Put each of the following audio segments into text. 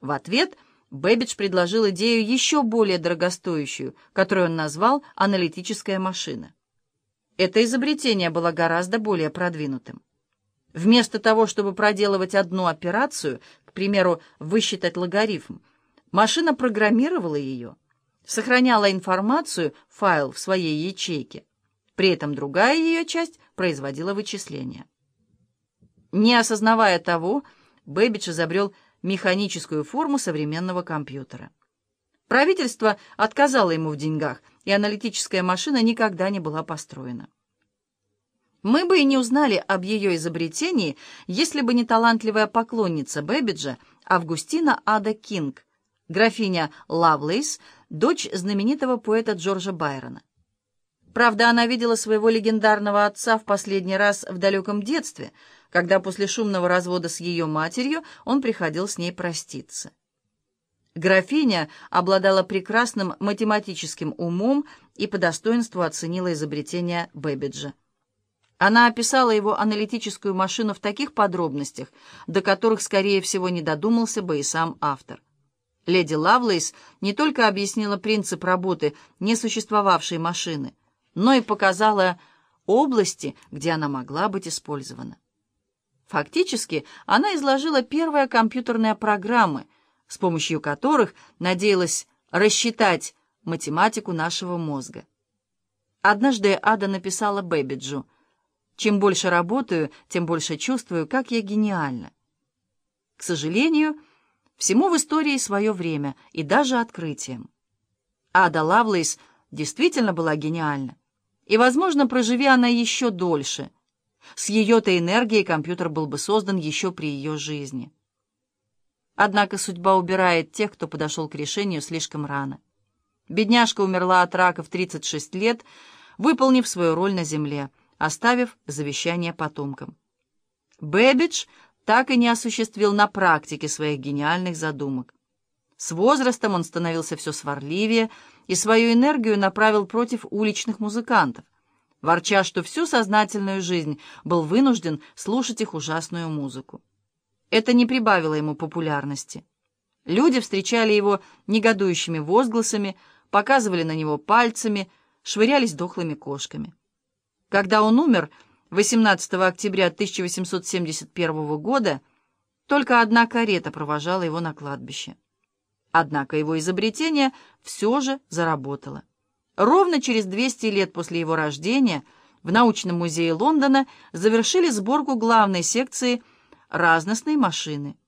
В ответ Бэббидж предложил идею еще более дорогостоящую, которую он назвал «аналитическая машина». Это изобретение было гораздо более продвинутым. Вместо того, чтобы проделывать одну операцию, к примеру, высчитать логарифм, машина программировала ее, сохраняла информацию, файл в своей ячейке. При этом другая ее часть производила вычисления. Не осознавая того, Бэббидж изобрел механическую форму современного компьютера. Правительство отказало ему в деньгах, и аналитическая машина никогда не была построена. Мы бы и не узнали об ее изобретении, если бы не талантливая поклонница Бэббиджа Августина Ада Кинг, графиня Лавлейс, дочь знаменитого поэта Джорджа Байрона. Правда, она видела своего легендарного отца в последний раз в далеком детстве, когда после шумного развода с ее матерью он приходил с ней проститься. Графиня обладала прекрасным математическим умом и по достоинству оценила изобретение Бэббиджа. Она описала его аналитическую машину в таких подробностях, до которых, скорее всего, не додумался бы и сам автор. Леди Лавлейс не только объяснила принцип работы несуществовавшей машины, но и показала области, где она могла быть использована. Фактически, она изложила первые компьютерные программы, с помощью которых надеялась рассчитать математику нашего мозга. Однажды Ада написала Бэбиджу — чем больше работаю, тем больше чувствую, как я гениальна. К сожалению, всему в истории свое время и даже открытием. Ада Лавлейс действительно была гениальна. И, возможно, проживи она еще дольше. С ее-то энергией компьютер был бы создан еще при ее жизни. Однако судьба убирает тех, кто подошел к решению слишком рано. Бедняжка умерла от рака в 36 лет, выполнив свою роль на Земле — оставив завещание потомкам. Бэббидж так и не осуществил на практике своих гениальных задумок. С возрастом он становился все сварливее и свою энергию направил против уличных музыкантов, ворча, что всю сознательную жизнь был вынужден слушать их ужасную музыку. Это не прибавило ему популярности. Люди встречали его негодующими возгласами, показывали на него пальцами, швырялись дохлыми кошками. Когда он умер 18 октября 1871 года, только одна карета провожала его на кладбище. Однако его изобретение все же заработало. Ровно через 200 лет после его рождения в научном музее Лондона завершили сборку главной секции разностной машины,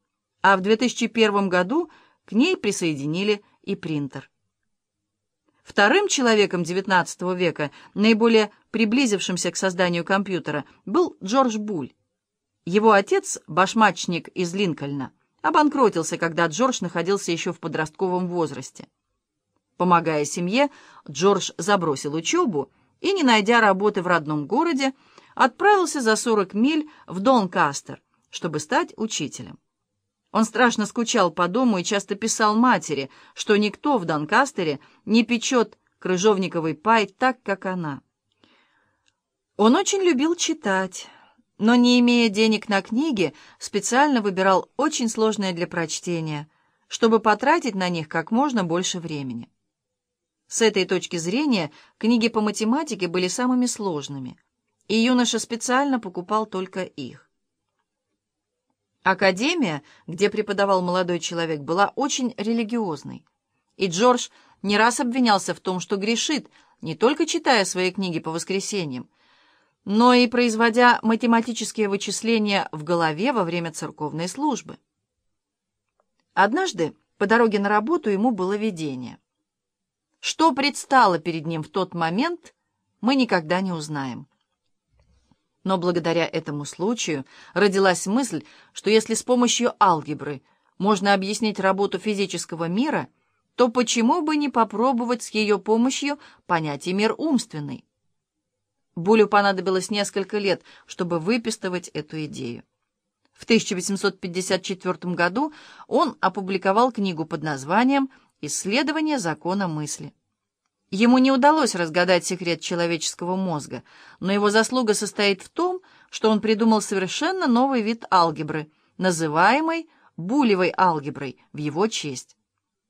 а в 2001 году к ней присоединили и принтер. Вторым человеком XIX века, наиболее приблизившимся к созданию компьютера, был Джордж Буль. Его отец, башмачник из Линкольна, обанкротился, когда Джордж находился еще в подростковом возрасте. Помогая семье, Джордж забросил учебу и, не найдя работы в родном городе, отправился за 40 миль в Донкастер, чтобы стать учителем. Он страшно скучал по дому и часто писал матери, что никто в Донкастере не печет крыжовниковый пай так, как она. Он очень любил читать, но, не имея денег на книги, специально выбирал очень сложные для прочтения, чтобы потратить на них как можно больше времени. С этой точки зрения книги по математике были самыми сложными, и юноша специально покупал только их. Академия, где преподавал молодой человек, была очень религиозной. И Джордж не раз обвинялся в том, что грешит, не только читая свои книги по воскресеньям, но и производя математические вычисления в голове во время церковной службы. Однажды по дороге на работу ему было видение. Что предстало перед ним в тот момент, мы никогда не узнаем. Но благодаря этому случаю родилась мысль, что если с помощью алгебры можно объяснить работу физического мира, то почему бы не попробовать с ее помощью понять и мир умственный? Булю понадобилось несколько лет, чтобы выпистывать эту идею. В 1854 году он опубликовал книгу под названием «Исследование закона мысли». Ему не удалось разгадать секрет человеческого мозга, но его заслуга состоит в том, что он придумал совершенно новый вид алгебры, называемый булевой алгеброй в его честь.